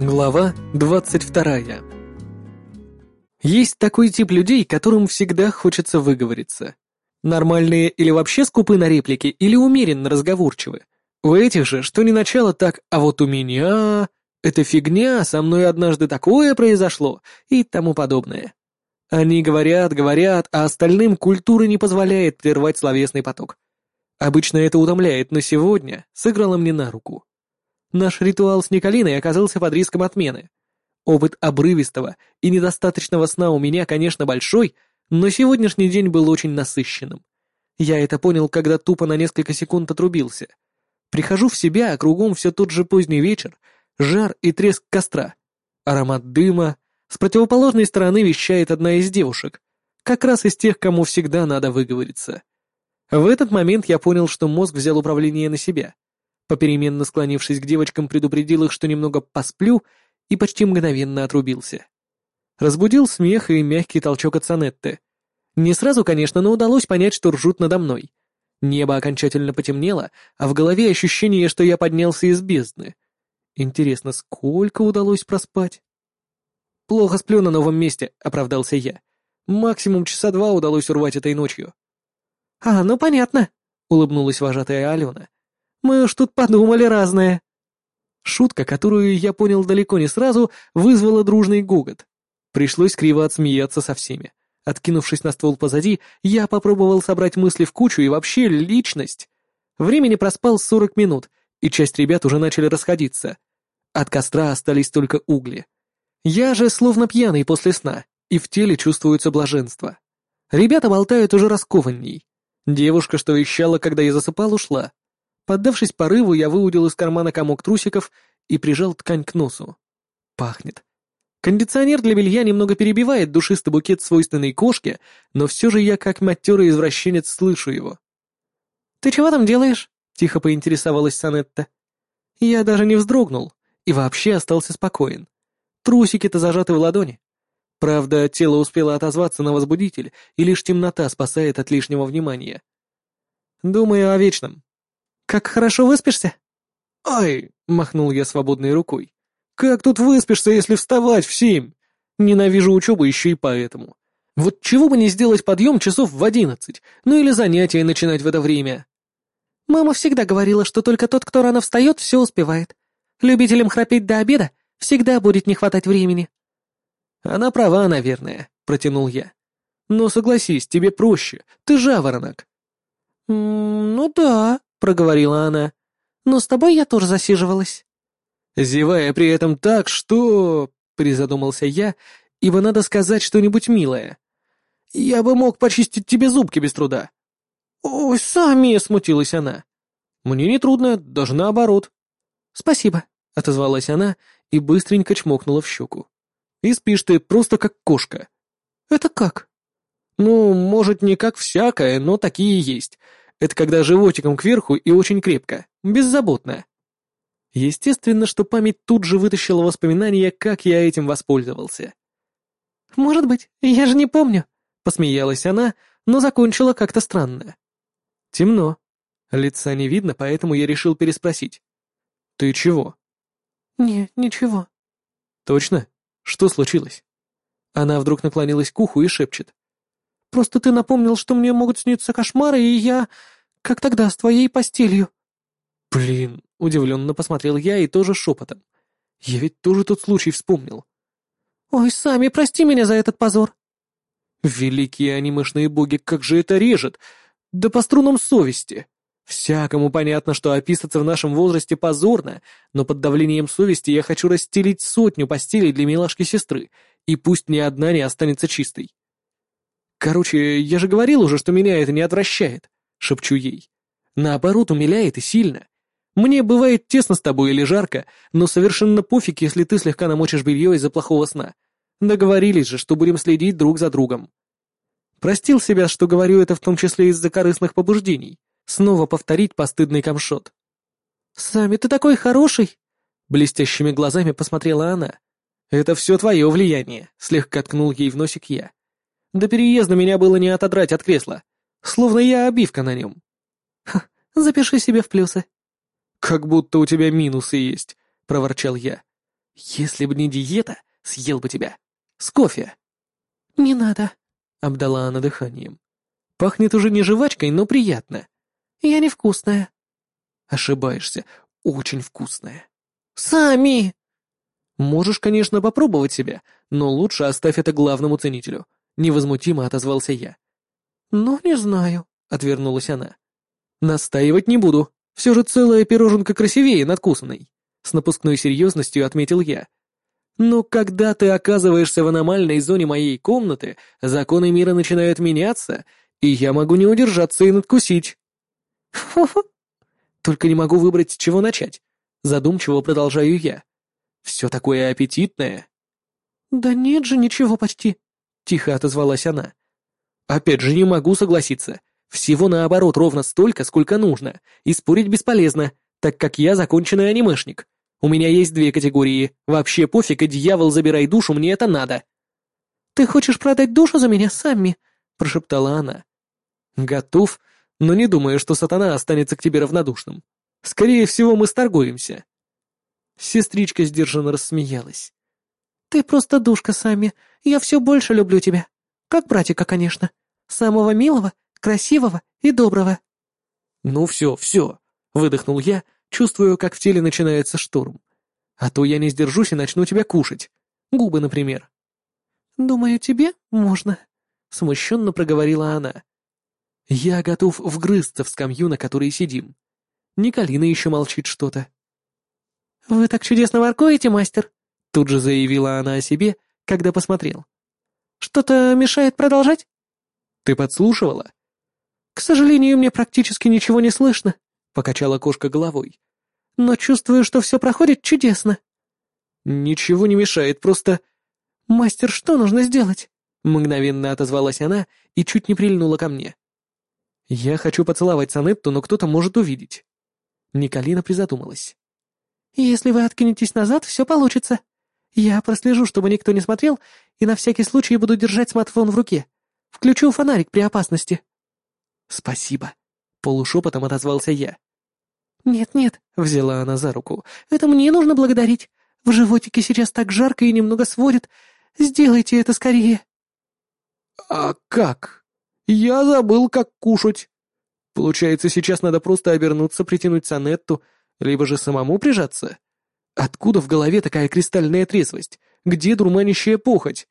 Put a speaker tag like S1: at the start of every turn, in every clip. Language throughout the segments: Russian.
S1: Глава 22. Есть такой тип людей, которым всегда хочется выговориться. Нормальные или вообще скупы на реплики, или умеренно разговорчивы. У этих же, что не начало так, а вот у меня... Это фигня, со мной однажды такое произошло, и тому подобное. Они говорят, говорят, а остальным культура не позволяет прервать словесный поток. Обычно это утомляет, но сегодня сыграло мне на руку. Наш ритуал с Николиной оказался под риском отмены. Опыт обрывистого и недостаточного сна у меня, конечно, большой, но сегодняшний день был очень насыщенным. Я это понял, когда тупо на несколько секунд отрубился. Прихожу в себя, а кругом все тот же поздний вечер, жар и треск костра. Аромат дыма. С противоположной стороны вещает одна из девушек. Как раз из тех, кому всегда надо выговориться. В этот момент я понял, что мозг взял управление на себя — Попеременно склонившись к девочкам, предупредил их, что немного посплю, и почти мгновенно отрубился. Разбудил смех и мягкий толчок от Санетты. Не сразу, конечно, но удалось понять, что ржут надо мной. Небо окончательно потемнело, а в голове ощущение, что я поднялся из бездны. Интересно, сколько удалось проспать? «Плохо сплю на новом месте», — оправдался я. «Максимум часа два удалось урвать этой ночью».
S2: «А, ну понятно», — улыбнулась вожатая Алена. Мы уж тут подумали разное».
S1: Шутка, которую я понял далеко не сразу, вызвала дружный гогот. Пришлось криво отсмеяться со всеми. Откинувшись на ствол позади, я попробовал собрать мысли в кучу и вообще личность. Времени проспал сорок минут, и часть ребят уже начали расходиться. От костра остались только угли. Я же словно пьяный после сна, и в теле чувствуется блаженство. Ребята болтают уже раскованней. Девушка, что вещала, когда я засыпал, ушла. Поддавшись порыву, я выудил из кармана комок трусиков и прижал ткань к носу. Пахнет. Кондиционер для белья немного перебивает душистый букет свойственной кошке, но все же я, как матерый извращенец, слышу его.
S2: «Ты чего там делаешь?» — тихо поинтересовалась Санетта.
S1: Я даже не вздрогнул и вообще остался спокоен. Трусики-то зажаты в ладони. Правда, тело успело отозваться на возбудитель, и лишь темнота спасает от лишнего внимания. Думаю о вечном.
S2: «Как хорошо выспишься?»
S1: «Ай!» — махнул я свободной рукой. «Как тут выспишься, если вставать в семь? Ненавижу учебу еще и поэтому. Вот чего бы не сделать подъем часов в одиннадцать, ну или занятия начинать в это время?»
S2: «Мама всегда говорила, что только тот, кто рано встает, все успевает. Любителям храпеть до обеда всегда будет не хватать времени».
S1: «Она права, наверное», — протянул я. «Но согласись, тебе проще, ты жаворонок».
S2: «М -м, «Ну да», — проговорила она. «Но с тобой я тоже засиживалась».
S1: Зевая при этом так, что... — призадумался я, ибо надо сказать что-нибудь милое. «Я бы мог почистить тебе зубки без труда».
S2: «Ой, сами!» — смутилась она.
S1: «Мне не трудно, даже наоборот».
S2: «Спасибо», — отозвалась она и быстренько чмокнула в щеку.
S1: «И спишь ты просто как кошка».
S2: «Это как?»
S1: «Ну, может, не как всякое, но такие есть. Это когда животиком кверху и очень крепко, беззаботно. Естественно, что память тут же вытащила воспоминания, как я этим воспользовался.
S2: «Может быть, я же не помню», —
S1: посмеялась она, но закончила как-то странно. «Темно. Лица не видно, поэтому я решил переспросить. Ты чего?»
S2: «Не, ничего».
S1: «Точно? Что случилось?» Она вдруг наклонилась к уху и шепчет.
S2: Просто ты напомнил, что мне могут сниться кошмары, и я... Как тогда, с твоей постелью».
S1: «Блин», — удивленно посмотрел я и тоже шепотом. «Я ведь тоже тот случай вспомнил».
S2: «Ой, сами, прости меня за этот позор».
S1: «Великие анимешные боги, как же это режет! Да по струнам совести!» Всякому понятно, что описаться в нашем возрасте позорно, но под давлением совести я хочу расстелить сотню постелей для милашки сестры, и пусть ни одна не останется чистой. «Короче, я же говорил уже, что меня это не отвращает», — шепчу ей. «Наоборот, умиляет и сильно. Мне бывает тесно с тобой или жарко, но совершенно пофиг, если ты слегка намочишь белье из-за плохого сна. Договорились же, что будем следить друг за другом». Простил себя, что говорю это в том числе из-за корыстных побуждений. Снова повторить постыдный камшот.
S2: «Сами ты такой хороший!»
S1: Блестящими глазами посмотрела она. «Это все твое влияние», — слегка ткнул ей в носик я. До переезда меня было не отодрать от кресла. Словно я обивка на нем.
S2: Ха, запиши себе в плюсы.
S1: Как будто у тебя минусы есть, проворчал я. Если бы не диета, съел бы тебя. С кофе.
S2: «Не надо», —
S1: обдала она дыханием. «Пахнет уже не жвачкой, но приятно».
S2: «Я невкусная».
S1: «Ошибаешься. Очень вкусная».
S2: «Сами!»
S1: «Можешь, конечно, попробовать себя, но лучше оставь это главному ценителю», — невозмутимо отозвался я.
S2: «Ну, не знаю», —
S1: отвернулась она. «Настаивать не буду. Все же целая пироженка красивее надкусанной», — с напускной серьезностью отметил я. «Но когда ты оказываешься в аномальной зоне моей комнаты, законы мира начинают меняться, и я могу не удержаться и надкусить».
S2: «Фу-фу».
S1: «Только не могу выбрать, с чего начать», — задумчиво продолжаю я. Все такое аппетитное».
S2: «Да нет же, ничего почти», — тихо отозвалась она.
S1: «Опять же, не могу согласиться. Всего наоборот ровно столько, сколько нужно, и спорить бесполезно, так как я законченный анимешник. У меня есть две категории. Вообще пофиг, и дьявол, забирай душу, мне это надо».
S2: «Ты хочешь продать душу за меня сами?» — прошептала она.
S1: «Готов, но не думаю, что сатана останется к тебе равнодушным. Скорее всего, мы сторгуемся». Сестричка сдержанно рассмеялась.
S2: «Ты просто душка, Сами. Я все больше люблю тебя. Как братика, конечно. Самого милого, красивого и доброго».
S1: «Ну все, все», — выдохнул я, чувствую, как в теле начинается шторм. «А то я не сдержусь и начну тебя кушать. Губы, например».
S2: «Думаю, тебе можно», —
S1: смущенно проговорила она. «Я готов вгрызться в скамью, на которой сидим. Николина еще молчит что-то.
S2: «Вы так чудесно воркуете, мастер!»
S1: Тут же заявила она о себе, когда посмотрел.
S2: «Что-то мешает продолжать?»
S1: «Ты подслушивала?»
S2: «К сожалению, мне практически ничего не слышно», — покачала кошка головой. «Но чувствую, что все проходит чудесно».
S1: «Ничего не мешает, просто...»
S2: «Мастер, что нужно сделать?»
S1: Мгновенно отозвалась она и чуть не прильнула ко мне. «Я хочу поцеловать Санетту, но кто-то может увидеть». Николина призадумалась.
S2: «Если вы откинетесь назад, все получится. Я прослежу, чтобы никто не смотрел, и на всякий случай буду держать смартфон в руке. Включу фонарик при опасности».
S1: «Спасибо», — полушепотом отозвался я.
S2: «Нет-нет», — взяла она за руку, — «это мне нужно благодарить. В животике сейчас так жарко и немного сводит. Сделайте это скорее».
S1: «А как? Я забыл, как кушать. Получается, сейчас надо просто обернуться, притянуть сонетту, либо же самому прижаться? Откуда в голове такая кристальная трезвость? Где дурманящая похоть?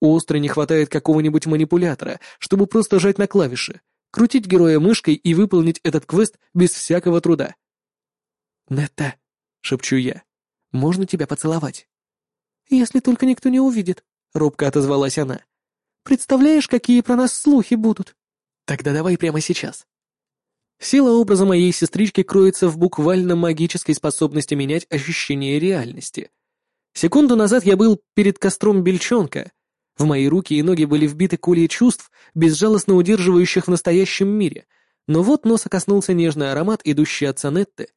S1: Остро не хватает какого-нибудь манипулятора, чтобы просто жать на клавиши, крутить героя мышкой и выполнить этот квест без всякого труда. «Нетта», — шепчу я, — «можно тебя поцеловать?»
S2: «Если только никто не увидит», — робко отозвалась она. «Представляешь, какие про нас слухи будут?»
S1: «Тогда давай прямо сейчас». Сила образа моей сестрички кроется в буквально магической способности менять ощущение реальности. Секунду назад я был перед костром бельчонка. В мои руки и ноги были вбиты колья чувств, безжалостно удерживающих в настоящем мире. Но вот носа коснулся нежный аромат, идущий от Санетты.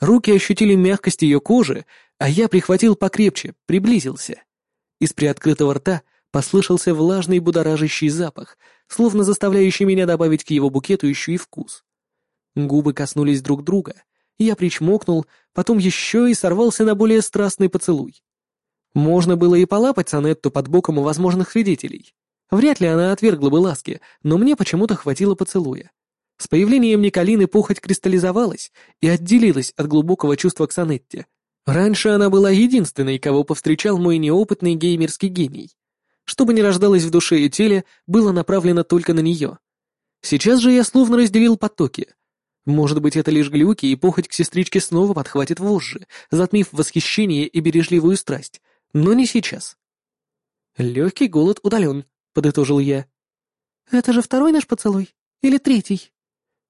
S1: Руки ощутили мягкость ее кожи, а я прихватил покрепче, приблизился. Из приоткрытого рта послышался влажный будоражащий запах, словно заставляющий меня добавить к его букету еще и вкус. Губы коснулись друг друга. Я причмокнул, потом еще и сорвался на более страстный поцелуй. Можно было и полапать Санетту под боком у возможных свидетелей. Вряд ли она отвергла бы ласки, но мне почему-то хватило поцелуя. С появлением Николины похоть кристаллизовалась и отделилась от глубокого чувства к Санетте. Раньше она была единственной, кого повстречал мой неопытный геймерский гений. Что бы ни рождалось в душе и теле, было направлено только на нее. Сейчас же я словно разделил потоки — может быть, это лишь глюки, и похоть к сестричке снова подхватит вожжи, затмив восхищение и бережливую страсть. Но не сейчас. «Легкий голод удален», — подытожил я.
S2: «Это же второй наш поцелуй? Или третий?»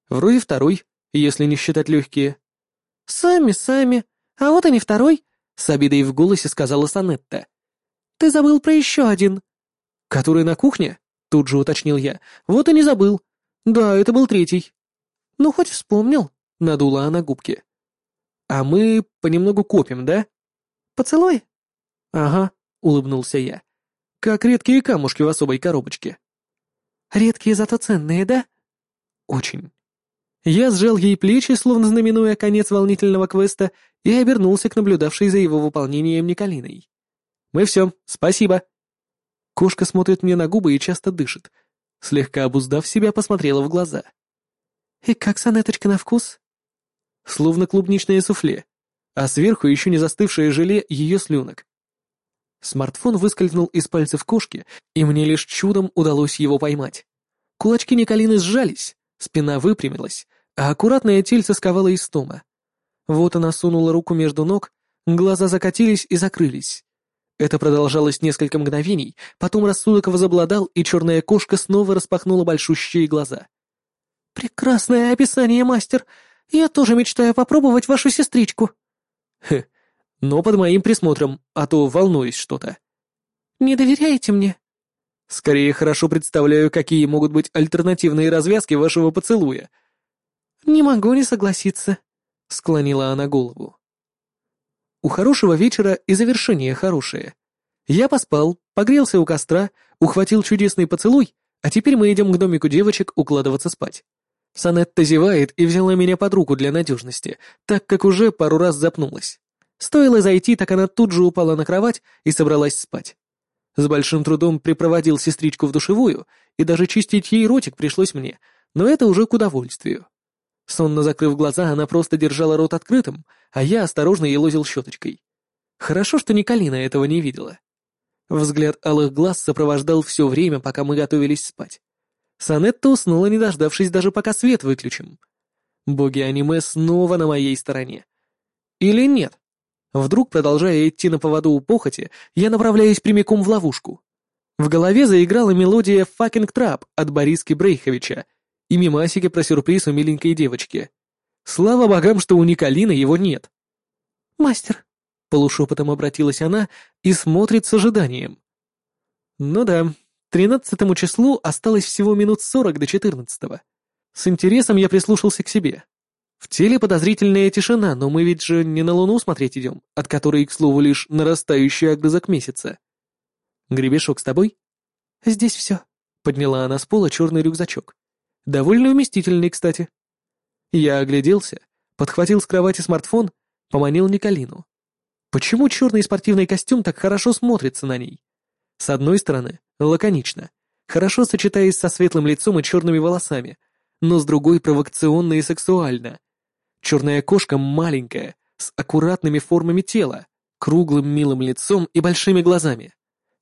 S1: «Вроде второй, если не считать легкие».
S2: «Сами, сами. А вот и не второй», — с обидой в голосе сказала Санетта. «Ты забыл про еще один».
S1: «Который на кухне?» — тут же уточнил я. «Вот и не забыл. Да, это был третий».
S2: «Ну, хоть вспомнил», —
S1: надула она губки. «А мы понемногу копим, да?»
S2: «Поцелуй?»
S1: «Ага», — улыбнулся я. «Как редкие камушки в особой коробочке».
S2: «Редкие, зато ценные, да?»
S1: «Очень». Я сжал ей плечи, словно знаменуя конец волнительного квеста, и обернулся к наблюдавшей за его выполнением Николиной. «Мы все, спасибо». Кошка смотрит мне на губы и часто дышит. Слегка обуздав себя, посмотрела в глаза.
S2: «И как сонеточка на вкус?»
S1: Словно клубничное суфле, а сверху еще не застывшее желе ее слюнок. Смартфон выскользнул из пальцев кошки, и мне лишь чудом удалось его поймать. Кулачки Николины сжались, спина выпрямилась, а аккуратное тельце сковало истома. Вот она сунула руку между ног, глаза закатились и закрылись. Это продолжалось несколько мгновений, потом рассудок возобладал, и черная кошка снова распахнула большущие глаза.
S2: «Прекрасное описание, мастер! Я тоже мечтаю попробовать вашу сестричку!»
S1: «Хе, но под моим присмотром, а то волнуюсь что-то».
S2: «Не доверяете мне?»
S1: «Скорее хорошо представляю, какие могут быть альтернативные развязки вашего поцелуя».
S2: «Не могу не согласиться», — склонила она голову.
S1: У хорошего вечера и завершение хорошее. Я поспал, погрелся у костра, ухватил чудесный поцелуй, а теперь мы идем к домику девочек укладываться спать. Санетта зевает и взяла меня под руку для надежности, так как уже пару раз запнулась. Стоило зайти, так она тут же упала на кровать и собралась спать. С большим трудом припроводил сестричку в душевую, и даже чистить ей ротик пришлось мне, но это уже к удовольствию. Сонно закрыв глаза, она просто держала рот открытым, а я осторожно елозил щеточкой. Хорошо, что Николина этого не видела. Взгляд алых глаз сопровождал все время, пока мы готовились спать. Санетта уснула, не дождавшись даже пока свет выключим. Боги аниме снова на моей стороне. Или нет? Вдруг, продолжая идти на поводу у похоти, я направляюсь прямиком в ловушку. В голове заиграла мелодия «Fucking Trap» от Бориски Брейховича, и мимасики про сюрприз у миленькой девочки. Слава богам, что у Николины его нет.
S2: «Мастер», — полушепотом обратилась она и смотрит с ожиданием.
S1: «Ну да, тринадцатому числу осталось всего минут сорок до четырнадцатого. С интересом я прислушался к себе. В теле подозрительная тишина, но мы ведь же не на Луну смотреть идем, от которой, к слову, лишь нарастающий огрызок месяца. Гребешок с тобой?
S2: Здесь все.
S1: Подняла она с пола черный рюкзачок. Довольно вместительный, кстати. Я огляделся, подхватил с кровати смартфон, поманил Николину. Почему черный спортивный костюм так хорошо смотрится на ней? С одной стороны, лаконично, хорошо сочетаясь со светлым лицом и черными волосами, но с другой провокационно и сексуально. Черная кошка маленькая, с аккуратными формами тела, круглым милым лицом и большими глазами.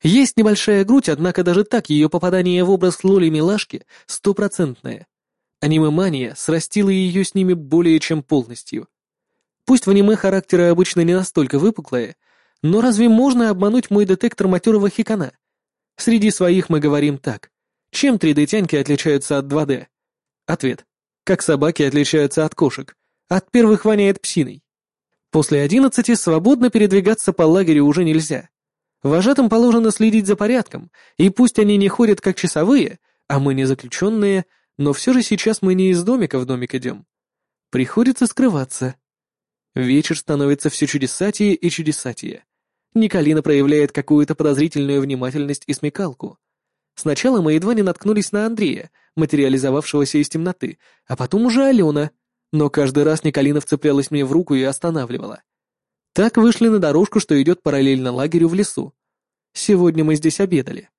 S1: Есть небольшая грудь, однако даже так ее попадание в образ Лоли-милашки стопроцентное. Аниме-мания срастила ее с ними более чем полностью. Пусть в аниме характеры обычно не настолько выпуклые, но разве можно обмануть мой детектор матерого хикана? Среди своих мы говорим так. Чем 3D-тяньки отличаются от 2D? Ответ. Как собаки отличаются от кошек. От первых воняет псиной. После одиннадцати свободно передвигаться по лагерю уже нельзя. Вожатым положено следить за порядком, и пусть они не ходят как часовые, а мы не заключенные, но все же сейчас мы не из домика в домик идем. Приходится скрываться. Вечер становится все чудесатее и чудесатее. Николина проявляет какую-то подозрительную внимательность и смекалку. Сначала мы едва не наткнулись на Андрея, материализовавшегося из темноты, а потом уже Алена, но каждый раз Николина вцеплялась мне в руку и останавливала. Так вышли на дорожку, что идет параллельно лагерю в лесу. Сегодня мы здесь обедали.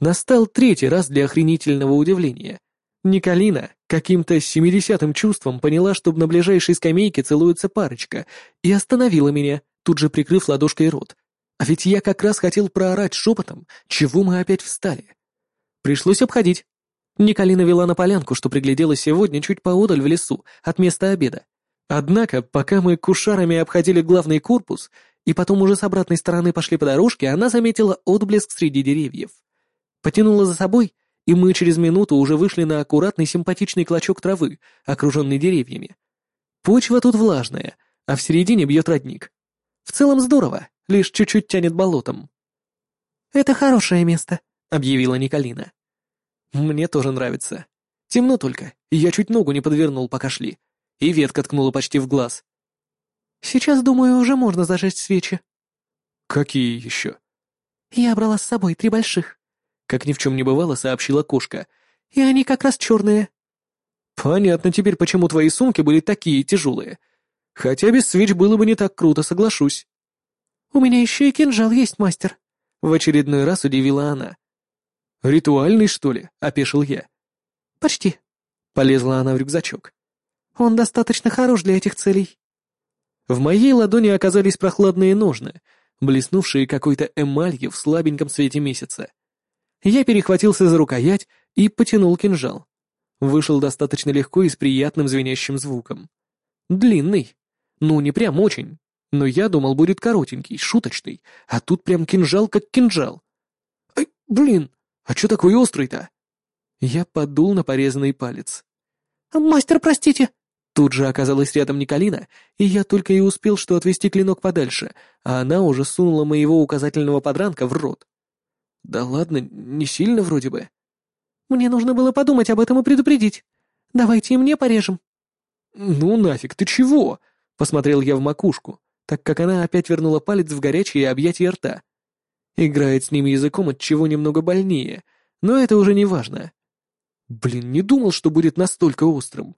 S1: Настал третий раз для охренительного удивления. Николина каким-то семидесятым чувством поняла, что на ближайшей скамейке целуется парочка, и остановила меня, тут же прикрыв ладошкой рот. А ведь я как раз хотел проорать шепотом, чего мы опять встали. Пришлось обходить. Николина вела на полянку, что приглядела сегодня чуть поодаль в лесу, от места обеда. Однако, пока мы кушарами обходили главный корпус и потом уже с обратной стороны пошли по дорожке, она заметила отблеск среди деревьев. Потянула за собой, и мы через минуту уже вышли на аккуратный симпатичный клочок травы, окруженный деревьями. Почва тут влажная, а в середине бьет родник. В целом здорово, лишь чуть-чуть тянет болотом.
S2: «Это хорошее место», —
S1: объявила Николина. «Мне тоже нравится. Темно только, и я чуть ногу не подвернул, пока шли и ветка ткнула почти в глаз.
S2: «Сейчас, думаю, уже можно зажечь свечи».
S1: «Какие еще?»
S2: «Я брала с собой три больших», —
S1: как ни в чем не бывало, сообщила кошка.
S2: «И они как раз черные».
S1: «Понятно теперь, почему твои сумки были такие тяжелые. Хотя без свеч было бы не так круто, соглашусь.
S2: «У меня еще и кинжал есть, мастер», —
S1: в очередной раз удивила она. «Ритуальный, что ли?» — опешил я.
S2: «Почти», — полезла она в рюкзачок. «Он достаточно хорош для этих целей».
S1: В моей ладони оказались прохладные ножны, блеснувшие какой-то эмалью в слабеньком свете месяца. Я перехватился за рукоять и потянул кинжал. Вышел достаточно легко и с приятным звенящим звуком. Длинный. Ну, не прям очень. Но я думал, будет коротенький, шуточный, а тут прям кинжал как кинжал. Ай, блин, а чё такой острый-то? Я подул на порезанный палец.
S2: «Мастер, простите!»
S1: Тут же оказалась рядом Николина, и я только и успел что отвести клинок подальше, а она уже сунула моего указательного подранка в рот. Да ладно, не сильно вроде бы.
S2: Мне нужно было подумать об этом и предупредить. Давайте и мне порежем.
S1: Ну нафиг, ты чего? Посмотрел я в макушку, так как она опять вернула палец в горячее объятие рта. Играет с ним языком от чего немного больнее, но это уже не важно. Блин, не думал, что будет настолько острым.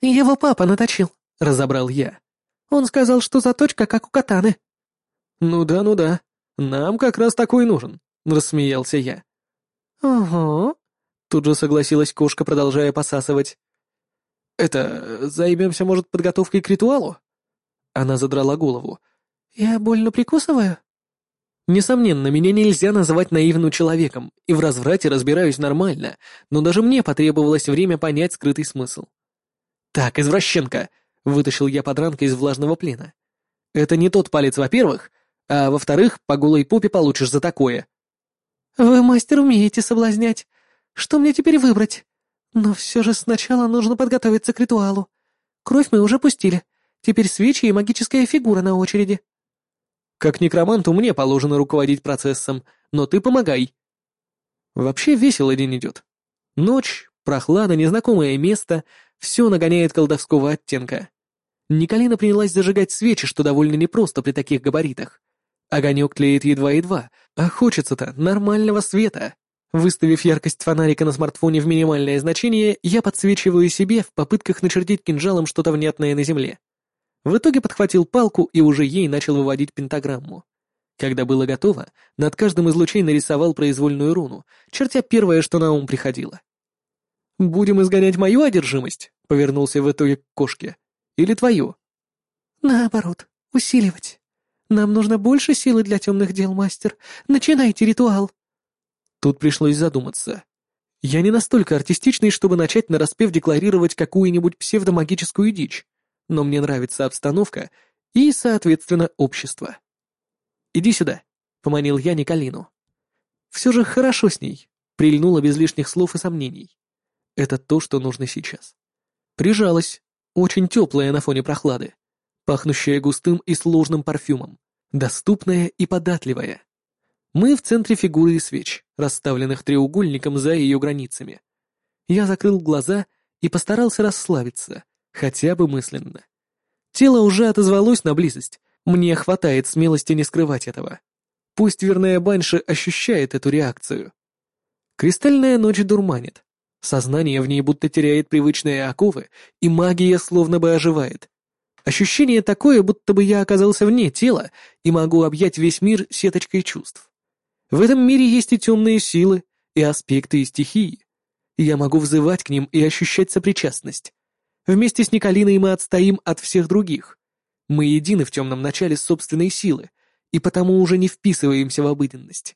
S2: Его папа наточил, разобрал я. Он сказал, что заточка как у катаны.
S1: Ну да, ну да. Нам как раз такой нужен, рассмеялся я.
S2: Ого.
S1: Тут же согласилась кошка, продолжая посасывать. «Это... займемся, может, подготовкой к ритуалу?» Она задрала голову.
S2: «Я больно прикусываю?»
S1: Несомненно, меня нельзя называть наивным человеком, и в разврате разбираюсь нормально, но даже мне потребовалось время понять скрытый смысл. «Так, извращенка!» — вытащил я подранка из влажного плена. «Это не тот палец, во-первых, а во-вторых, по голой попе получишь за такое».
S2: «Вы, мастер, умеете соблазнять. Что мне теперь выбрать? Но все же сначала нужно подготовиться к ритуалу. Кровь мы уже пустили. Теперь свечи и магическая фигура на очереди.
S1: Как некроманту мне положено руководить процессом, но ты помогай. Вообще весело день идет. Ночь, прохлада, незнакомое место — все нагоняет колдовского оттенка. Николина принялась зажигать свечи, что довольно непросто при таких габаритах. Огонек тлеет едва-едва, а хочется-то нормального света. Выставив яркость фонарика на смартфоне в минимальное значение, я подсвечиваю себе в попытках начертить кинжалом что-то внятное на земле. В итоге подхватил палку и уже ей начал выводить пентаграмму. Когда было готово, над каждым из лучей нарисовал произвольную руну, чертя первое, что на ум приходило. «Будем изгонять мою одержимость?» — повернулся в итоге к кошке. «Или твою?»
S2: «Наоборот, усиливать. Нам нужно больше силы для темных дел, мастер. Начинайте ритуал».
S1: Тут пришлось задуматься. Я не настолько артистичный, чтобы начать нараспев декларировать какую-нибудь псевдомагическую дичь, но мне нравится обстановка и, соответственно, общество. «Иди сюда», — поманил я Николину. Все же хорошо с ней, прильнула без лишних слов и сомнений. Это то, что нужно сейчас. Прижалась, очень теплая на фоне прохлады, пахнущая густым и сложным парфюмом, доступная и податливая. Мы в центре фигуры и свеч, расставленных треугольником за ее границами. Я закрыл глаза и постарался расслабиться, хотя бы мысленно. Тело уже отозвалось на близость, мне хватает смелости не скрывать этого. Пусть верная Банши ощущает эту реакцию. Кристальная ночь дурманит. Сознание в ней будто теряет привычные оковы, и магия словно бы оживает. Ощущение такое, будто бы я оказался вне тела и могу объять весь мир сеточкой чувств. В этом мире есть и темные силы, и аспекты, и стихии. Я могу взывать к ним и ощущать сопричастность. Вместе с Николиной мы отстоим от всех других. Мы едины в темном начале собственной силы, и потому уже не вписываемся в обыденность.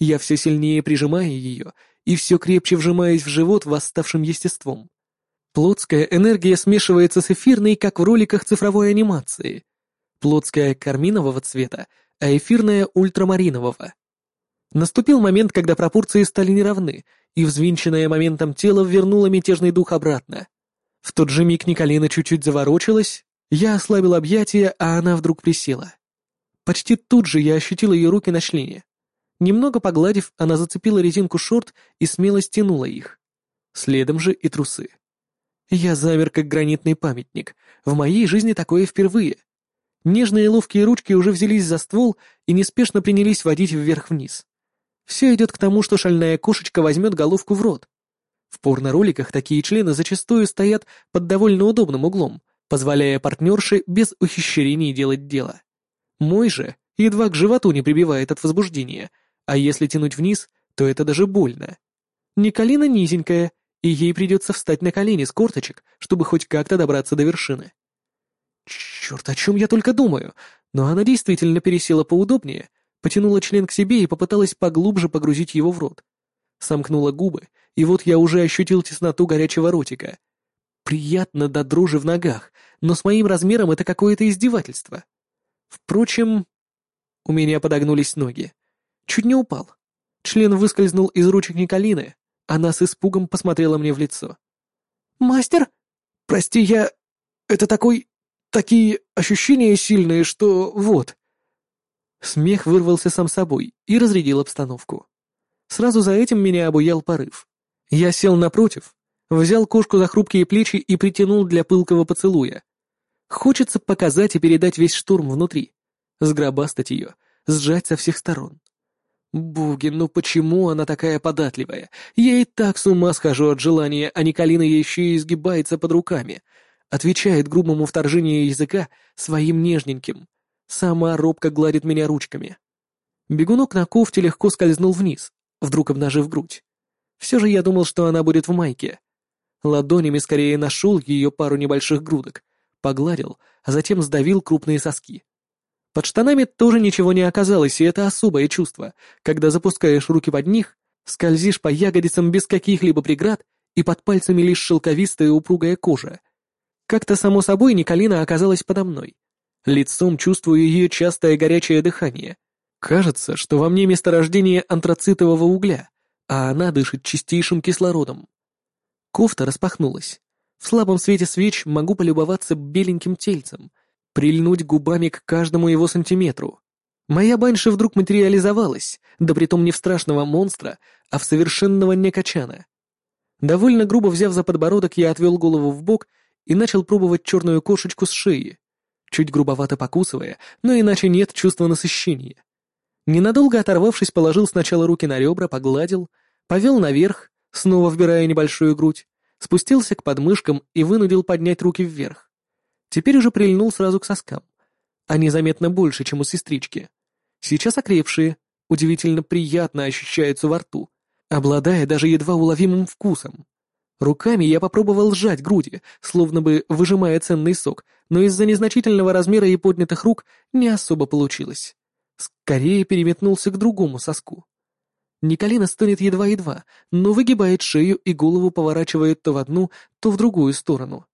S1: Я все сильнее прижимаю ее, и все крепче вжимаюсь в живот восставшим естеством. Плотская энергия смешивается с эфирной, как в роликах цифровой анимации. Плотская карминового цвета, а эфирная ультрамаринового. Наступил момент, когда пропорции стали неравны, и взвинченное моментом тело вернуло мятежный дух обратно. В тот же миг Николина чуть-чуть заворочилась, я ослабил объятия, а она вдруг присела. Почти тут же я ощутил ее руки на члене. Немного погладив, она зацепила резинку шорт и смело стянула их. Следом же и трусы. Я замер, как гранитный памятник. В моей жизни такое впервые. Нежные ловкие ручки уже взялись за ствол и неспешно принялись водить вверх-вниз. Все идет к тому, что шальная кошечка возьмет головку в рот. В порно-роликах такие члены зачастую стоят под довольно удобным углом, позволяя партнерше без ухищрений делать дело. Мой же едва к животу не прибивает от возбуждения, а если тянуть вниз, то это даже больно. Николина низенькая, и ей придется встать на колени с корточек, чтобы хоть как-то добраться до вершины. Черт, о чем я только думаю, но она действительно пересела поудобнее, потянула член к себе и попыталась поглубже погрузить его в рот. Сомкнула губы, и вот я уже ощутил тесноту горячего ротика. Приятно до дрожи в ногах, но с моим размером это какое-то издевательство. Впрочем, у меня подогнулись ноги. Чуть не упал. Член выскользнул из ручек Николины. Она с испугом посмотрела мне в лицо. «Мастер?» «Прости, я... Это такой... Такие ощущения сильные, что... Вот...» Смех вырвался сам собой и разрядил обстановку. Сразу за этим меня обуял порыв. Я сел напротив, взял кошку за хрупкие плечи и притянул для пылкого поцелуя. Хочется показать и передать весь штурм внутри, сгробастать ее, сжать со всех сторон. Буги, ну почему она такая податливая? Я и так с ума схожу от желания, а Николина еще и изгибается под руками. Отвечает грубому вторжению языка своим нежненьким. Сама робко гладит меня ручками. Бегунок на кофте легко скользнул вниз, вдруг обнажив грудь. Все же я думал, что она будет в майке. Ладонями скорее нашел ее пару небольших грудок, погладил, а затем сдавил крупные соски. Под штанами тоже ничего не оказалось, и это особое чувство, когда запускаешь руки под них, скользишь по ягодицам без каких-либо преград, и под пальцами лишь шелковистая упругая кожа. Как-то само собой Николина оказалась подо мной. Лицом чувствую ее частое горячее дыхание. Кажется, что во мне месторождение антрацитового угля, а она дышит чистейшим кислородом. Кофта распахнулась. В слабом свете свеч могу полюбоваться беленьким тельцем — прильнуть губами к каждому его сантиметру. Моя баньша вдруг материализовалась, да притом не в страшного монстра, а в совершенного некачана. Довольно грубо взяв за подбородок, я отвел голову в бок и начал пробовать черную кошечку с шеи, чуть грубовато покусывая, но иначе нет чувства насыщения. Ненадолго оторвавшись, положил сначала руки на ребра, погладил, повел наверх, снова вбирая небольшую грудь, спустился к подмышкам и вынудил поднять руки вверх. Теперь уже прильнул сразу к соскам. Они заметно больше, чем у сестрички. Сейчас окрепшие, удивительно приятно ощущаются во рту, обладая даже едва уловимым вкусом. Руками я попробовал сжать груди, словно бы выжимая ценный сок, но из-за незначительного размера и поднятых рук не особо получилось. Скорее переметнулся к другому соску. Николина стонет едва-едва, но выгибает шею и голову поворачивает то в одну, то в другую сторону.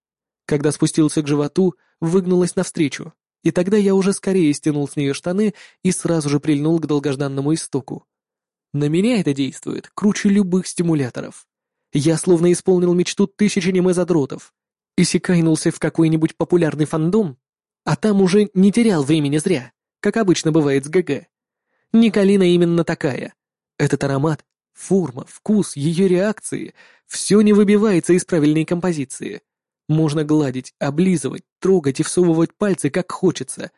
S1: Когда спустился к животу, выгнулась навстречу, и тогда я уже скорее стянул с нее штаны и сразу же прильнул к долгожданному истоку. На меня это действует круче любых стимуляторов. Я словно исполнил мечту тысячи немезадротов и секайнулся в какой-нибудь популярный фандом, а там уже не терял времени зря, как обычно бывает с ГГ. Николина именно такая. Этот аромат, форма, вкус, ее реакции — все не выбивается из правильной композиции. Можно гладить, облизывать, трогать и всовывать пальцы, как хочется.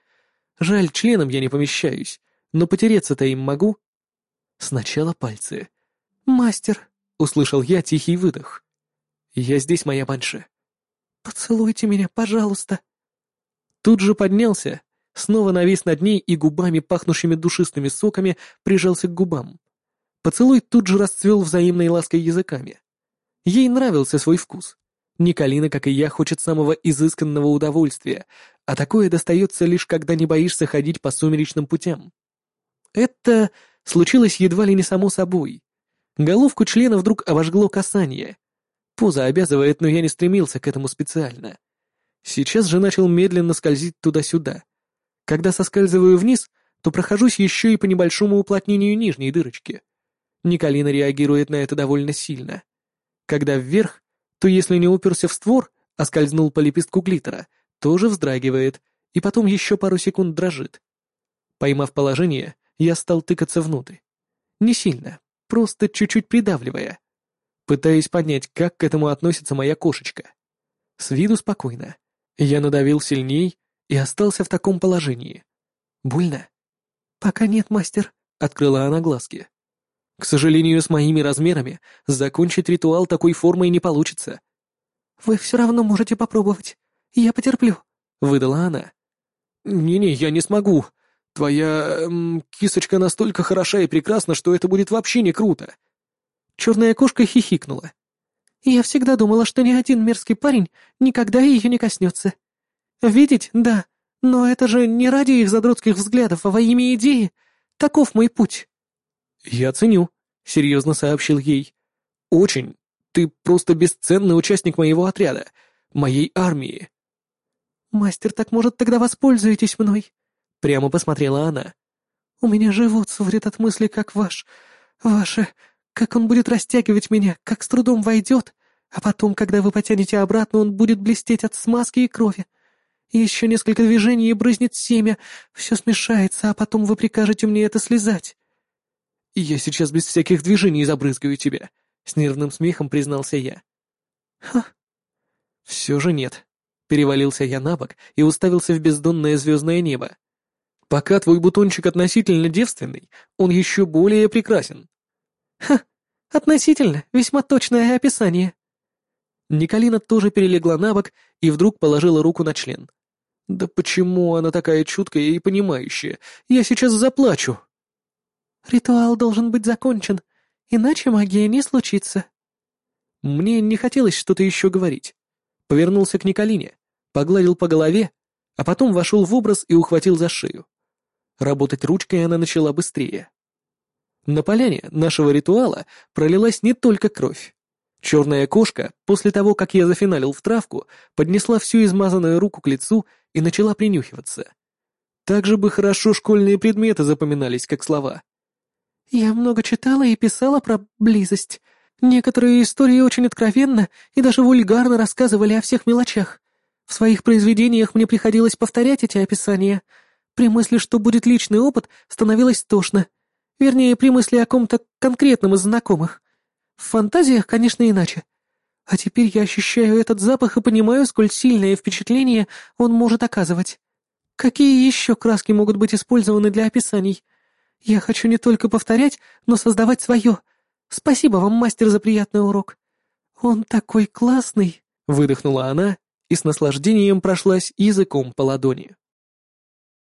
S1: Жаль, членом я не помещаюсь, но потереться-то им могу. Сначала пальцы. «Мастер», — услышал я тихий выдох. «Я здесь, моя банши». «Поцелуйте меня, пожалуйста». Тут же поднялся, снова навис над ней и губами, пахнущими душистыми соками, прижался к губам. Поцелуй тут же расцвел взаимной лаской языками. Ей нравился свой вкус. Николина, как и я, хочет самого изысканного удовольствия, а такое достается лишь когда не боишься ходить по сумеречным путям. Это случилось едва ли не само собой. Головку члена вдруг обожгло касание. Поза обязывает, но я не стремился к этому специально. Сейчас же начал медленно скользить туда-сюда. Когда соскальзываю вниз, то прохожусь еще и по небольшому уплотнению нижней дырочки. Николина реагирует на это довольно сильно. Когда вверх, то если не уперся в створ, а скользнул по лепестку глиттера, тоже вздрагивает, и потом еще пару секунд дрожит. Поймав положение, я стал тыкаться внутрь. Не сильно, просто чуть-чуть придавливая. Пытаясь понять, как к этому относится моя кошечка. С виду спокойно. Я надавил сильней и остался в таком положении. Больно? «Пока нет, мастер», — открыла она глазки. К сожалению, с моими размерами закончить ритуал такой формой не получится. Вы все равно можете попробовать.
S2: Я потерплю», — выдала она.
S1: «Не-не, я не смогу. Твоя... Эм, кисочка настолько хороша и прекрасна, что это будет вообще не круто».
S2: Черная кошка хихикнула. «Я всегда думала, что ни один мерзкий парень никогда ее не коснется. Видеть, да, но это же не ради их задротских взглядов, а во имя идеи. Таков мой путь».
S1: «Я ценю», — серьезно сообщил ей. «Очень. Ты просто бесценный участник моего отряда, моей армии».
S2: «Мастер, так может тогда воспользуетесь мной?» Прямо посмотрела она. «У меня живот сводит от мысли, как ваш... Ваше... Как он будет растягивать меня, как с трудом войдет, а потом, когда вы потянете обратно, он будет блестеть от смазки и крови. Еще несколько движений и брызнет семя, все смешается, а потом вы прикажете мне это слезать».
S1: «Я сейчас без всяких движений забрызгаю тебя», — с нервным смехом признался я.
S2: «Ха».
S1: «Все же нет». Перевалился я на бок и уставился в бездонное звездное небо. «Пока твой бутончик относительно девственный, он еще более прекрасен».
S2: «Ха, относительно, весьма точное описание».
S1: Николина тоже перелегла на бок и вдруг положила руку на член. «Да почему она такая чуткая и понимающая? Я сейчас заплачу!»
S2: «Ритуал должен быть закончен, иначе магия не случится».
S1: Мне не хотелось что-то еще говорить. Повернулся к Николине, погладил по голове, а потом вошел в образ и ухватил за шею. Работать ручкой она начала быстрее. На поляне нашего ритуала пролилась не только кровь. Черная кошка, после того, как я зафиналил в травку, поднесла всю измазанную руку к лицу и начала принюхиваться. Так же бы хорошо школьные предметы запоминались, как слова.
S2: «Я много читала и писала про близость. Некоторые истории очень откровенно и даже вульгарно рассказывали о всех мелочах. В своих произведениях мне приходилось повторять эти описания. При мысли, что будет личный опыт, становилось тошно. Вернее, при мысли о ком-то конкретном из знакомых. В фантазиях, конечно, иначе. А теперь я ощущаю этот запах и понимаю, сколь сильное впечатление он может оказывать. Какие еще краски могут быть использованы для описаний? Я хочу не только повторять, но создавать свое. Спасибо вам, мастер, за приятный урок. Он такой классный!» Выдохнула она и с наслаждением прошлась языком по ладони.